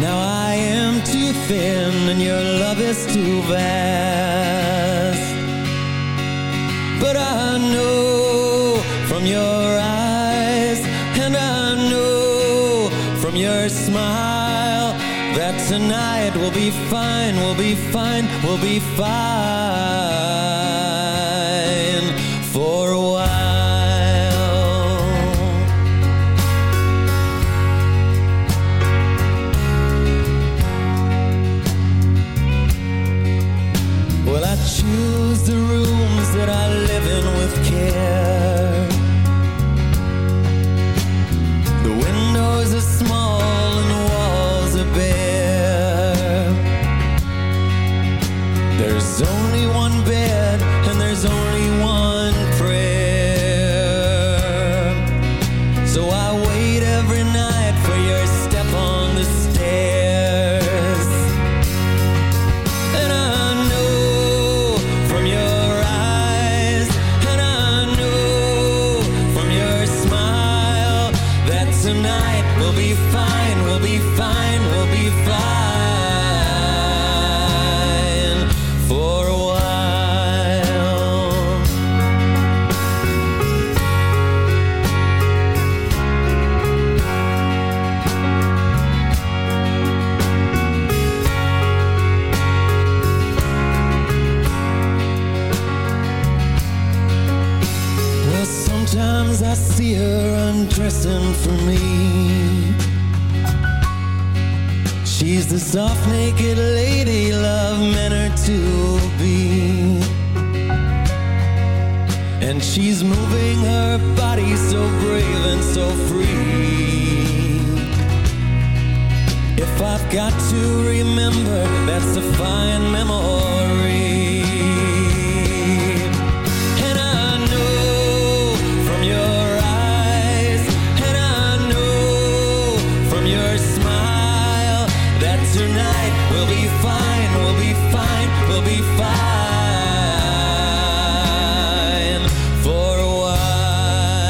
Now I am too thin and your love is too vast. But I know from your eyes, and I know from your smile that tonight will be fine, will be fine, will be fine tonight We'll be fine, we'll be fine, we'll be fine for a while.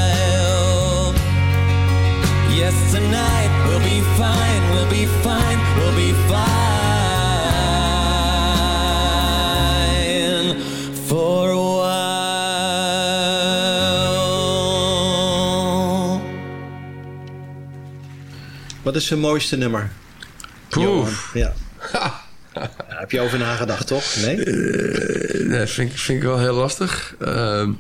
Yes, tonight we'll be fine, we'll be fine, we'll be fine for a while. Wat is zijn mooiste nummer? Johan, Ja. Daar heb je over nagedacht, toch? Nee? Eh, nee, vind, ik- vind ik wel heel lastig. Ehm,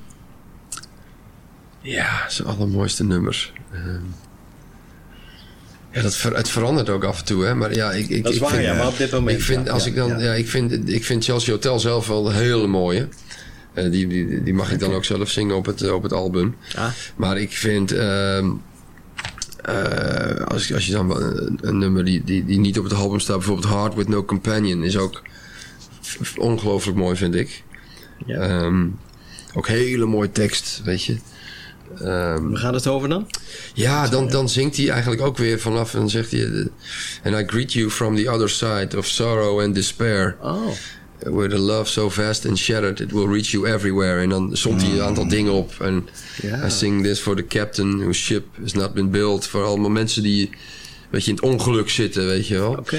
ja, zijn allermooiste nummers. Ehm, ja, dat ver- het verandert ook af en toe, hè. Maar ja, ik, ik, Dat is ik waar, vind, ja, maar op dit moment, Ik vind, als ja, ik dan, ja. ja. ik, vind, ik vind Chelsea Hotel zelf wel een hele mooie. Eh, die, die, die mag ik dan ook zelf zingen op het, op het album. Ah. Maar ik vind... ehm, eh, als, als je dan een, een nummer die, die, die niet op het album staat... bijvoorbeeld Heart With No Companion... is ook ongelooflijk mooi, vind ik. Ehm, ook hele mooie tekst, weet je. Ehm, Waar gaat het over dan? ja, dan, dan zingt hij eigenlijk ook weer vanaf en dan zegt hij... eh, And I greet you from the other side of sorrow and despair. Oh. Where the love so vast and shattered, it will reach you everywhere. En dan somt hij een aantal dingen op. En. I sing this for the captain whose ship has not been built. Voor allemaal mensen die weet je, in het ongeluk zitten, weet je wel. Oké,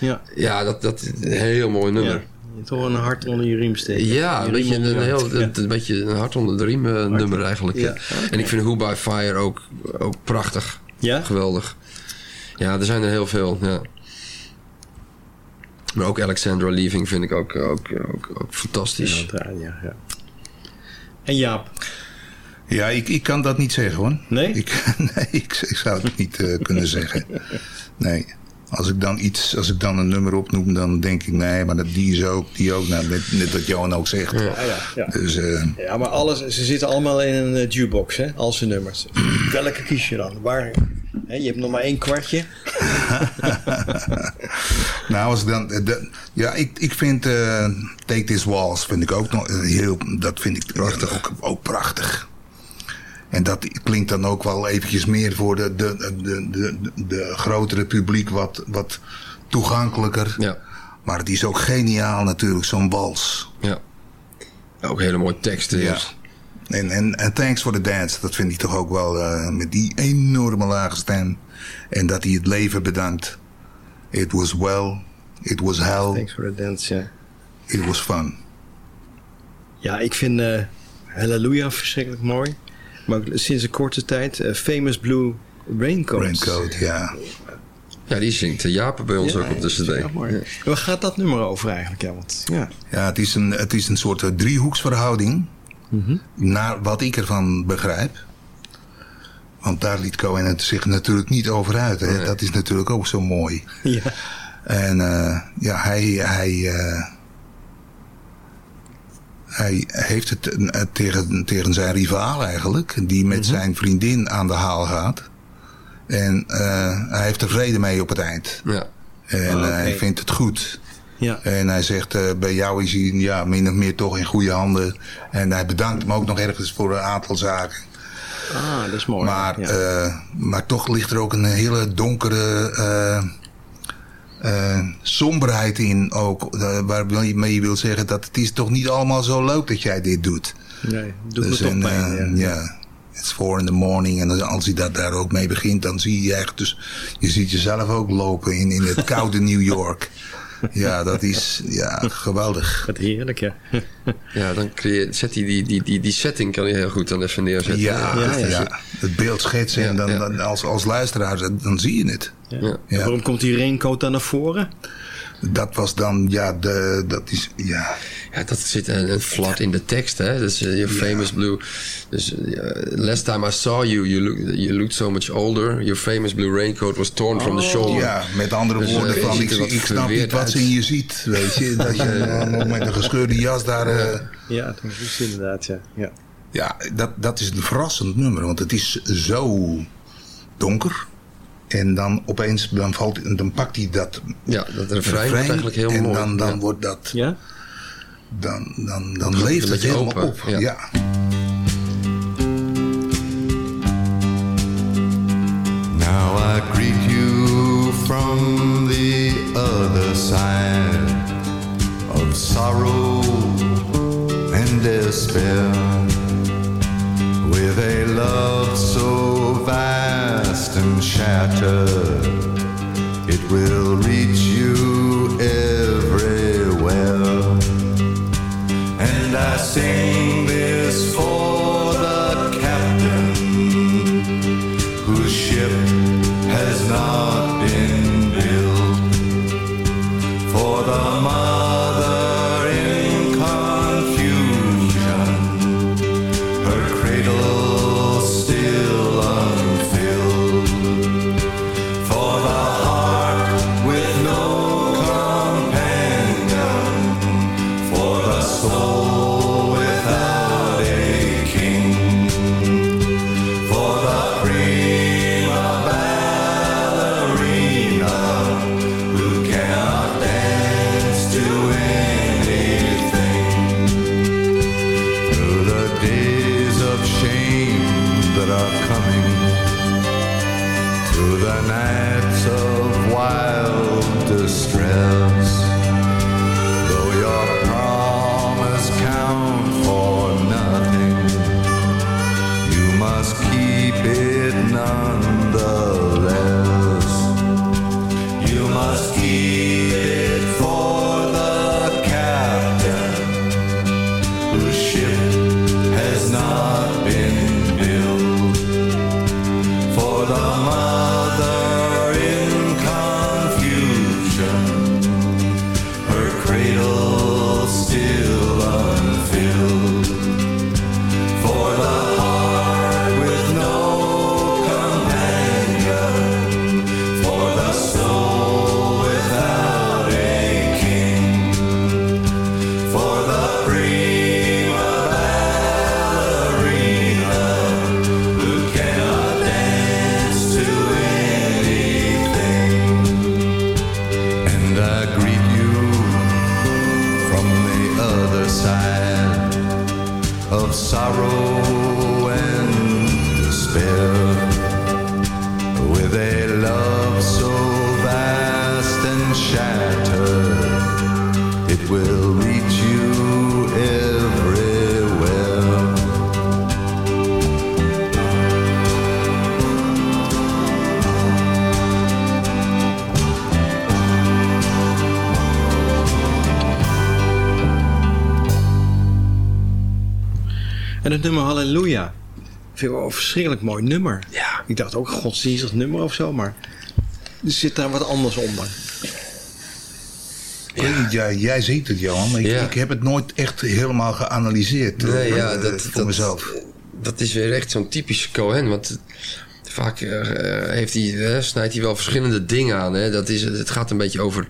ja. Ja, dat, dat is een heel mooi nummer. Ja. Toch een hart onder je riem steken. Ja, Je een beetje een, heel, hart. een, beetje een hart onder de riem eh, nummer eigenlijk. Ja. En ik vind Who By Fire ook, ook prachtig. Ja? Geweldig. Ja, er zijn er heel veel. Ja. Maar ook Alexandra Leaving vind ik ook, ook, ook, ook fantastisch. Ja, ja. En Jaap? Ja, ik, ik kan dat niet zeggen hoor. Nee? Ik, nee, ik, ik zou het niet eh, kunnen zeggen. Nee. Als ik dan iets, als ik dan een nummer opnoem, dan denk ik nee, maar dat, die is ook, die ook. Nou, net, net wat Johan ook zegt. Ja, ja, ja. Dus eh, Ja, maar alles, ze zitten allemaal in een eh, jukebox, hè? Al zijn nummers. Welke kies je dan? Waar, je hebt nog maar één kwartje. nou, als ik dan, de- ja, ik, ik vind eh, Take This Walls vind ik ook nog heel, dat vind ik prachtig. Ook, ook prachtig. En dat klinkt dan ook wel eventjes meer voor de, de, de, de, de, de grotere publiek wat, wat toegankelijker. Ja. Maar het is ook geniaal natuurlijk, zo'n wals. Ja. Ook hele mooie teksten. Ja. dus. En, en, en Thanks for the Dance, dat vind ik toch ook wel eh, met die enorme lage stem. En dat hij het leven bedankt. It was well, It was hell. Thanks for the dance, ja. It was fun. Ja, ik vind eh Hallelujah verschrikkelijk mooi. Maar sinds een korte tijd eh, Famous Blue Raincoat. Raincoat, ja. Ja, die zingt uh, Japen bij ons Ja, ook op de cd. ja, mooi. Waar gaat dat nummer over eigenlijk? Ja, want, ja. Ja, het is een, het is een soort driehoeksverhouding. Naar wat ik ervan begrijp. Want daar liet Cohen het zich natuurlijk niet over uit. Hè? Dat is natuurlijk ook zo mooi. Ja. En eh, ja, hij, hij, eh, hij heeft het eh, tegen, tegen zijn rivaal eigenlijk. Die met zijn vriendin aan de haal gaat. En hij heeft er vrede mee op het eind. Ja. En hij vindt het goed. Ja. En hij zegt, eh, bij jou is hij ja, min of meer toch in goede handen. En hij bedankt hem ook nog ergens voor een aantal zaken. Ah, dat is mooi. Maar, ja. eh, maar toch ligt er ook een hele donkere eh, somberheid in. Ook, waarmee je wil zeggen dat het is toch niet allemaal zo leuk dat jij dit doet. nee, doet Dus me toch en, pijn. ja. ja. It's four in the morning. En als hij dat daar ook mee begint, dan zie je echt... Dus je ziet jezelf ook lopen in, in het koude New York. Ja, dat is ja, geweldig. Wat heerlijk, ja. Ja, dan creëer, zet hij die, die, die, die setting kan je heel goed dan even neerzetten. Ja, ja, is- het beeld schetsen. en dan, dan als, als luisteraar, dan zie je het. Ja. Ja. Waarom komt die raincoat dan naar voren? Dat was dan, ja, de, dat is, ja... Ja, dat zit een, een flat in de tekst, hè. Dus uh, your famous blue... Dus uh, last time I saw you, you, look, you looked so much older. Your famous blue raincoat was torn from the shoulder. Ja, met andere Dus, woorden, eh, van, je ik, ziet er wat ik snap niet wat uit. ze in je ziet. Weet je, dat je nog met een gescheurde jas daar... eh, Ja, dat is inderdaad, ja. ja. Ja, dat, dat is een verrassend nummer, want het is zo donker. En dan opeens dan valt, dan pakt hij dat Ja, dat refrein wordt eigenlijk heel en mooi. dan, dan Ja. wordt dat... Ja? Dan, dan, dan leeft het helemaal open, op. ja. Ja. Now I greet you from the other side of sorrow and despair with a love so shattered it will reach you everywhere. And I sing this for it will reach you. En het nummer Halleluja. Vind wel een verschrikkelijk mooi nummer. Ja. Ik dacht ook godsdienstig nummer of zo, maar er zit daar wat anders onder. Weet niet, jij ziet het, Johan. Ik, ik heb het nooit echt helemaal geanalyseerd Nee, eh, ja, eh, dat, voor dat, mezelf. Dat is weer echt zo'n typische Cohen. Want vaak eh, heeft hij, eh, snijdt hij wel verschillende dingen aan. Hè? Dat is, het gaat een beetje over,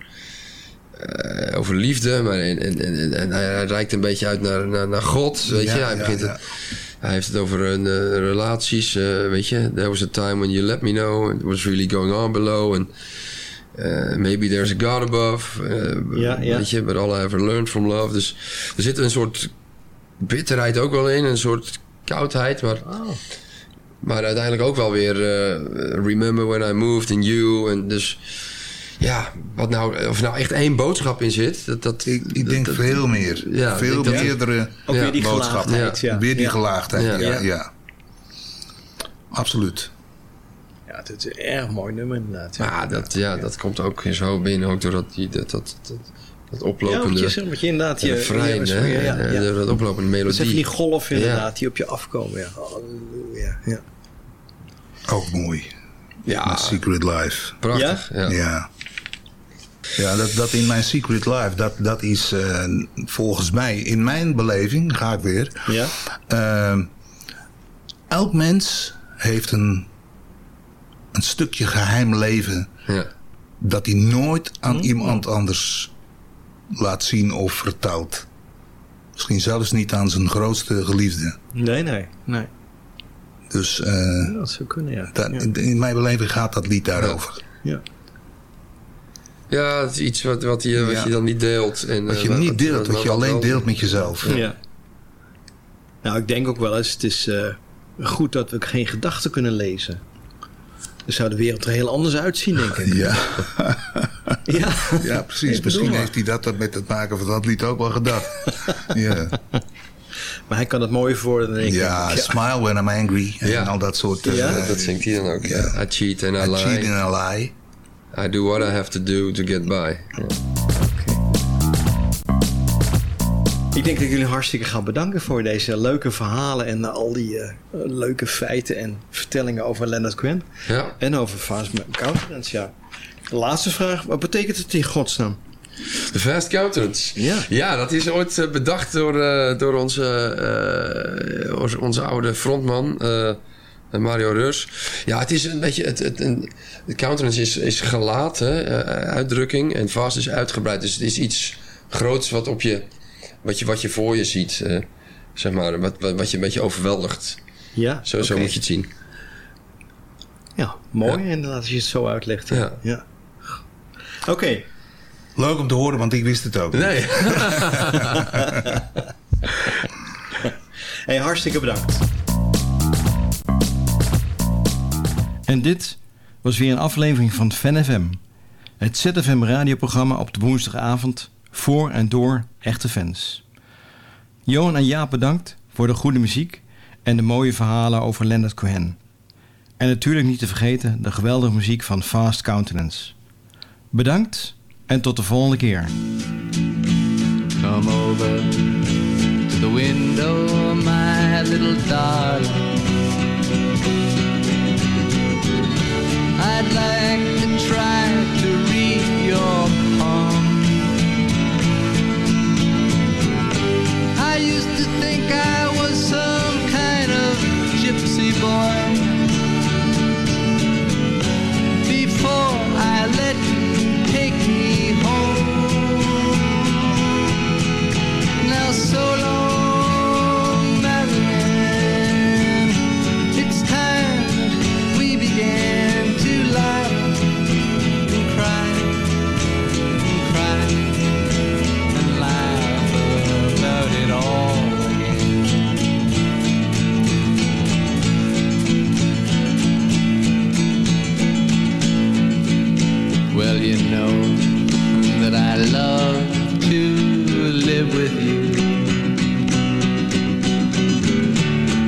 eh, over liefde. Maar en, en, en, en hij reikt een beetje uit naar, naar, naar God. Weet Ja, je? Hij, ja, begint ja. Het, hij heeft het over eh, relaties. eh, weet je, there was a time when you let me know. It was really going on below. And eh, maybe there's a God above. Ja, ja. Weet je, but all I ever learned from love. Dus er zit een soort bitterheid ook wel in. Een soort koudheid. Maar, maar uiteindelijk ook wel weer... eh, remember when I moved in you. En dus ja, wat nou, of nou echt één boodschap in zit. Dat, dat, ik, ik denk veel meer. Ja, veel meerdere Ook weer die boodschappen. gelaagdheid, ja. Weer die Ja. gelaagdheid, ja. Ja. ja, Absoluut. Ja, het is een erg mooi nummer inderdaad. Maar ja, dat, ja, dat komt ook zo binnen. Ook door dat, die- dat, dat, dat, dat oplopende... Ja, wat je zegt, wat je inderdaad... Je, refrein, ja, hè? ja, ja, ja. Door dat oplopende melodie. Dat is die golf Ja. inderdaad die op je afkomen. Ja. Halleluja. Ja. Ook mooi. Ja. Mijn Secret Life. Prachtig, ja. Ja. Ja, dat, dat in mijn Secret Life, dat, dat is eh, volgens mij, in mijn beleving, ga ik weer. Ja. eh, elk mens heeft een, een stukje geheim leven Ja. dat hij nooit aan iemand anders laat zien of vertelt. Misschien zelfs niet aan zijn grootste geliefde. Nee, nee, nee. Dus eh, Dat zou kunnen, ja. dat- in, in mijn beleving gaat dat lied daarover. Ja. Ja, het is iets wat, wat, je, wat Ja. je dan niet deelt. En, Wat je eh, niet deelt, wat je alleen wel- deelt met jezelf. Ja. Nou, ik denk ook wel eens, het is eh, goed dat we geen gedachten kunnen lezen. Dan zou de wereld er heel anders uitzien, denk ik. Ja. ja. Ja, precies. Misschien heeft hij dat met het maken van dat lied ook wel gedacht. ja. Maar hij kan het mooier voor dan ik. ja, denk. smile when I'm angry. En Ja. al dat soort... eh, Ja, dat, dat zingt hij dan ook. Ja. I cheat and I, I lie. cheat and I lie. I do what I have to do to get by. Ja. Ik denk dat ik jullie hartstikke ga bedanken voor deze leuke verhalen en al die eh, leuke feiten en vertellingen over Leonard Cohen. Ja. En over Fast Countenance, ja. De laatste vraag, wat betekent het in godsnaam? De Fast Countenance. Ja. Ja, dat is ooit eh, bedacht door, eh, door onze, onze, onze oude frontman, Mario Rus. Ja, het is een beetje... Het, het, een, countenance is, is eh, uitdrukking. En fast is uitgebreid. Dus het is iets groots wat, op je, wat, je, wat je voor je ziet. eh, zeg maar, wat, wat, wat je een beetje overweldigt. Ja, Zo, zo moet je het zien. Ja, mooi inderdaad als je het zo uitlegt. Ja. Oké. Leuk om te horen, want ik wist het ook. niet. Nee. hey, hartstikke bedankt. En dit was weer een aflevering van Fan FM. Het ZFM radioprogramma op de woensdagavond voor en door echte fans. Johan en Jaap bedankt voor de goede muziek en de mooie verhalen over Leonard Cohen. En natuurlijk niet te vergeten de geweldige muziek van Fast Countenance. Bedankt en tot de volgende keer. Come over to the window, my little darling. Know that I love to live with you.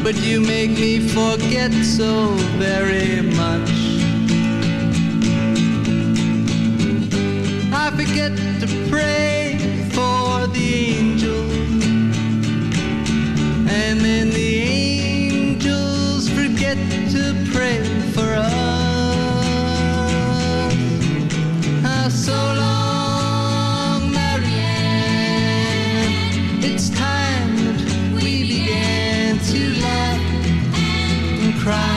But you make me forget so very much. I forget to cry.